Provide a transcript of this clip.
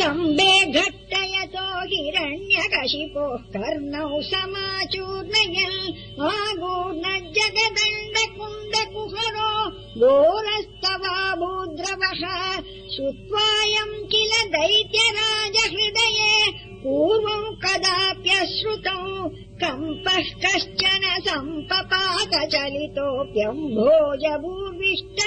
स्तम्भे घट्टयतो हिरण्यकशिपोः कर्णौ समाचूर्णयन् आगूर्णजगण्ड कुण्डकुहरो गोरस्त वा भूद्रवः श्रुत्वायम् किल दैत्यराजहृदये पूर्वम् कदाप्यश्रुतौ कम्पः कश्चन सम्पपातचलितोऽप्यम्भोजभूविष्ट